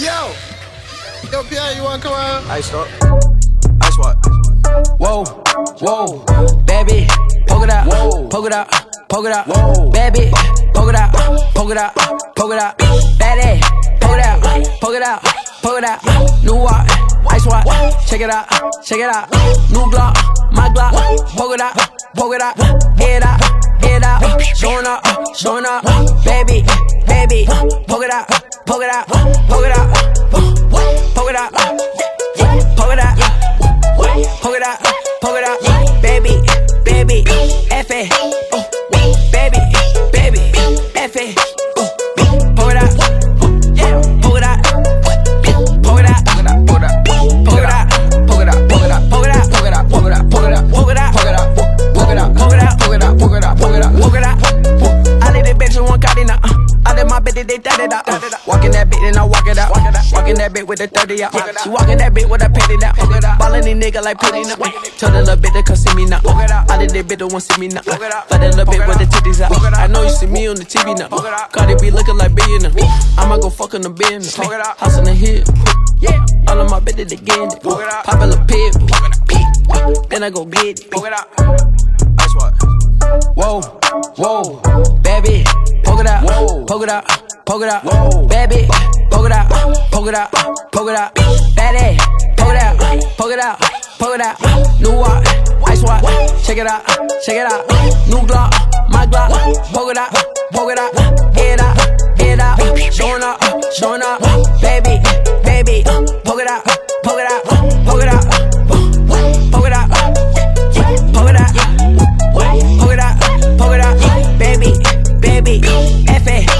Yo, yo, Pi'erre, you wanna come out? Ice up. Ice what? Whoa, whoa, baby, poke it out, Whoa. poke it out, poke it out, Whoa. baby, poke it out, poke it out, poke it out, baby, poke it out, poke it out, poke it out, new walk, ice walk, check it out, check it out, new Glock, my Glock, poke it out, poke it out, get out, get out, showing up, showing up, baby, baby, poke it out, poke it out, poke it out, poke it out, 50, they did it out. Uh. Walking that bitch, and I walk it out. Walking that bitch with a 30 out. She walking that bitch with a petty out. Ballin' these nigga like putting up. Told the little bitch to come see me now. All of that bitch don't want see me now. Fuck that little bitch with the titties out. I know you see me on the TV now. Carti be looking like billionaire. I'ma go fuck on the business. House in the hill. Yeah. All of my bitches, they getting it. Pop a little pill, Then I go get it. Whoa, whoa, baby, poke it out, poke it out. Poke it out, Bad bitch, Poke it out, poke it out, poke it out. Bad ass, poke it out, poke it out, poke it out. New watch, ice watch, check it out, check it out. New Glock, my Glock, Poke it out, poke it out. Get out, get out, showing up, showing up. Baby, baby, polka dot, polka dot, polka dot. Polka dot, polka dot, polka dot, polka dot. Baby, baby, F A.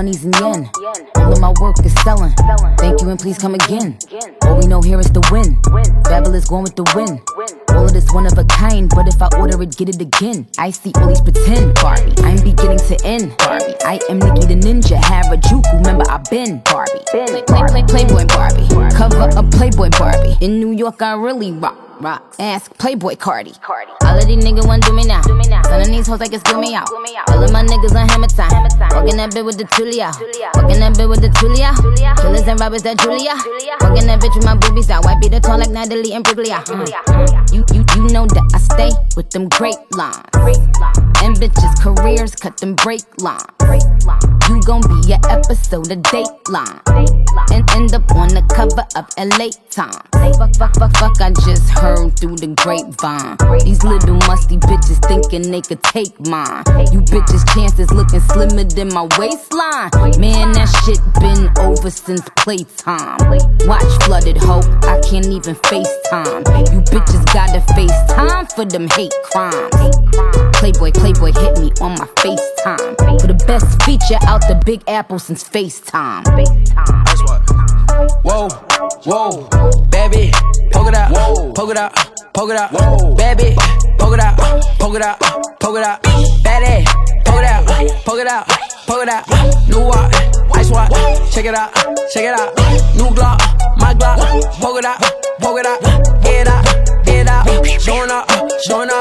money's in yen, all of my work is selling. Thank you and please come again. All we know here is the win. Fabulous going with the win. All of this one of a kind, but if I order it, get it again. I see all these pretend Barbie. I'm beginning to end Barbie. I am Nikki the Ninja, Harajuku. Remember I've been Barbie. Play, play, play, Playboy Barbie. Cover up Playboy Barbie. In New York, I really rock. Rocks. Ask Playboi Carti. All of these niggas want do me now. Son of these hoes like it's do me out. All of my niggas on hammer time. Walking that bitch with the Tulia. Walking that bitch with the Tulia. Killers and robbers that Julia. Walking that bitch with my boobies out. White beat the tall like Natalie and Briglia. Mm, mm. You, you, you know that I stay with them great lines. And bitches' careers cut them break lines. You gon' be an episode of Dateline. And end up on the cover of LA Times. Fuck, fuck, fuck, fuck, I just heard through the grapevine. These little musty bitches thinking they could take mine. You bitches' chances looking slimmer than my waistline. Man, shit been over since playtime. Watch flooded hope, I can't even FaceTime. You bitches gotta FaceTime for them hate crimes. Playboy, Playboy hit me on my FaceTime. For the best feature out the Big Apple since FaceTime. Ice what? whoa, whoa, baby, poke it out, Whoa. poke it out, poke it out, Whoa. baby, poke it out, poke it out, poke it out, baby, poke it out, poke it out, poke it out, new walk, ice walk, check it out, check it out, new Glock, my Glock, poke it out, poke it out, get out, get out, showing up, showing up,